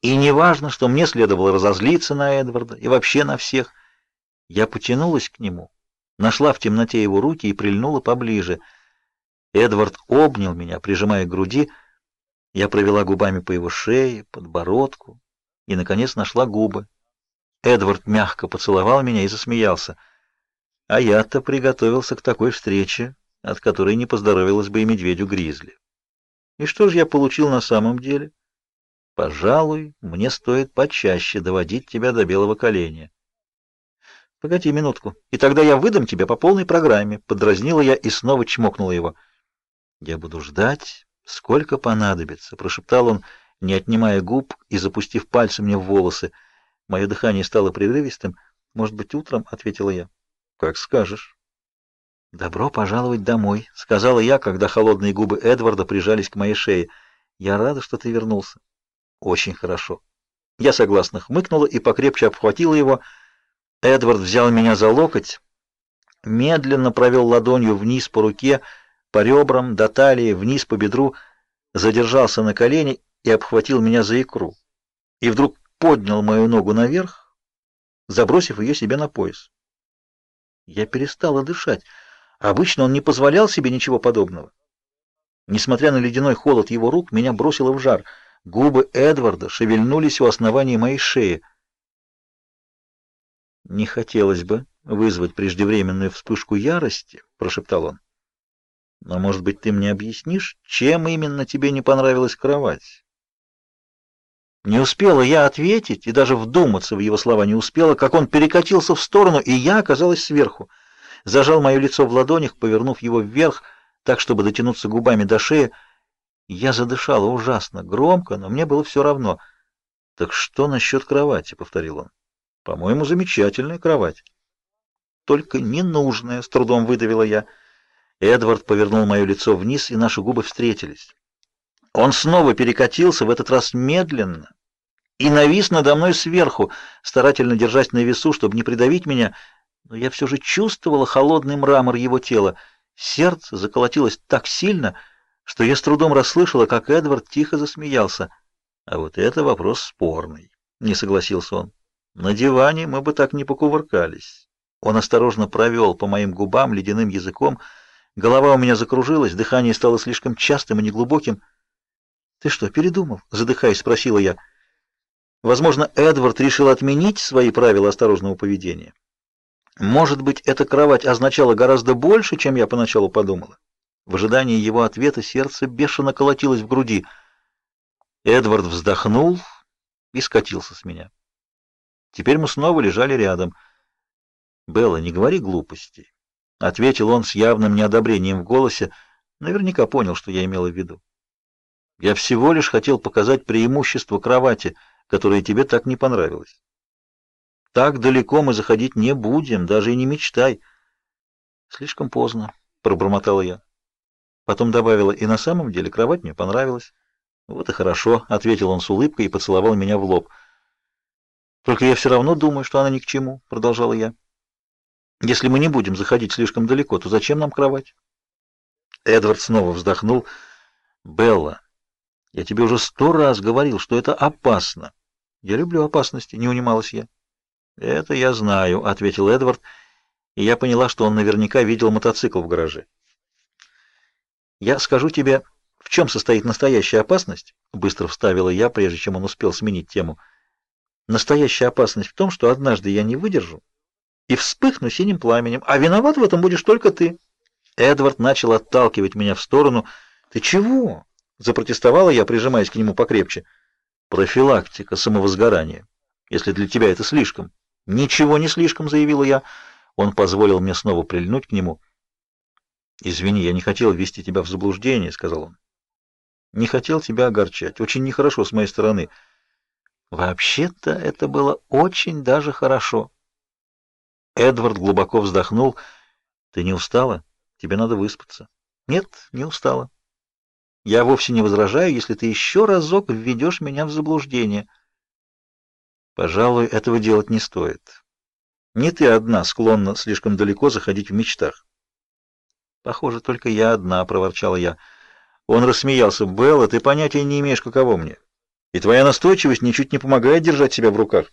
И не важно, что мне следовало разозлиться на Эдварда и вообще на всех. Я потянулась к нему, нашла в темноте его руки и прильнула поближе. Эдвард обнял меня, прижимая к груди. Я провела губами по его шее, подбородку и, наконец, нашла губы. Эдвард мягко поцеловал меня и засмеялся. А я-то приготовился к такой встрече, от которой не поздоровилось бы и медведю Гризли. И что же я получил на самом деле? Пожалуй, мне стоит почаще доводить тебя до белого коленя. Погоди минутку, и тогда я выдам тебе по полной программе, подразнила я и снова чмокнула его. Я буду ждать, сколько понадобится, прошептал он, не отнимая губ и запустив пальцы мне в волосы. Мое дыхание стало прерывистым. Может быть, утром, ответила я. Как скажешь. Добро пожаловать домой, сказала я, когда холодные губы Эдварда прижались к моей шее. Я рада, что ты вернулся. Очень хорошо. Я согласно хмыкнула и покрепче обхватила его. Эдвард взял меня за локоть, медленно провел ладонью вниз по руке, по ребрам, до талии, вниз по бедру, задержался на колени и обхватил меня за икру. И вдруг поднял мою ногу наверх, забросив ее себе на пояс. Я перестала дышать. Обычно он не позволял себе ничего подобного. Несмотря на ледяной холод его рук, меня бросило в жар. Губы Эдварда шевельнулись у основания моей шеи. «Не хотелось бы вызвать преждевременную вспышку ярости», — прошептал он. «Но, может быть, ты мне объяснишь, чем именно тебе не понравилась кровать?» Не успела я ответить и даже вдуматься в его слова не успела, как он перекатился в сторону, и я оказалась сверху. Зажал мое лицо в ладонях, повернув его вверх, так, чтобы дотянуться губами до шеи. Я задышала ужасно, громко, но мне было все равно. «Так что насчет кровати?» — повторил он. «По-моему, замечательная кровать». «Только ненужная», — с трудом выдавила я. Эдвард повернул мое лицо вниз, и наши губы встретились. Он снова перекатился, в этот раз медленно, и навис надо мной сверху, старательно держась на весу, чтобы не придавить меня, но я все же чувствовала холодный мрамор его тела. Сердце заколотилось так сильно, что я с трудом расслышала, как Эдвард тихо засмеялся. А вот это вопрос спорный, не согласился он. На диване мы бы так не покувыркались. Он осторожно провел по моим губам ледяным языком. Голова у меня закружилась, дыхание стало слишком частым и неглубоким. Ты что, передумал? задыхаясь, спросила я. Возможно, Эдвард решил отменить свои правила осторожного поведения. Может быть, эта кровать означала гораздо больше, чем я поначалу подумала. В ожидании его ответа сердце бешено колотилось в груди. Эдвард вздохнул и скатился с меня. Теперь мы снова лежали рядом. Белла, не говори глупостей, ответил он с явным неодобрением в голосе, наверняка понял, что я имела в виду. Я всего лишь хотел показать преимущество кровати, которое тебе так не понравилось. Так далеко мы заходить не будем, даже и не мечтай. Слишком поздно, пробормотала я. Потом добавила: "И на самом деле кровать мне понравилась". "Вот и хорошо", ответил он с улыбкой и поцеловал меня в лоб. "Только я все равно думаю, что она ни к чему", продолжала я. "Если мы не будем заходить слишком далеко, то зачем нам кровать?" Эдвард снова вздохнул. "Белла, я тебе уже сто раз говорил, что это опасно. Я люблю опасности, не унималась я. Это я знаю, ответил Эдвард, и я поняла, что он наверняка видел мотоцикл в гараже. Я скажу тебе, в чем состоит настоящая опасность, быстро вставила я, прежде чем он успел сменить тему. Настоящая опасность в том, что однажды я не выдержу и вспыхну синим пламенем, а виноват в этом будешь только ты. Эдвард начал отталкивать меня в сторону. Ты чего? запротестовала я, прижимаясь к нему покрепче. Профилактика самовозгорания. Если для тебя это слишком. Ничего не слишком, заявила я. Он позволил мне снова прильнуть к нему. Извини, я не хотел ввести тебя в заблуждение, сказал он. Не хотел тебя огорчать. Очень нехорошо с моей стороны. Вообще-то это было очень даже хорошо. Эдвард глубоко вздохнул. Ты не устала? Тебе надо выспаться. Нет, не устала. Я вовсе не возражаю, если ты еще разок введешь меня в заблуждение. Пожалуй, этого делать не стоит. Не ты одна склонна слишком далеко заходить в мечтах. Похоже, только я одна, проворчала я. Он рассмеялся. Белла, ты понятия не имеешь, каково мне. И твоя настойчивость ничуть не помогает держать себя в руках.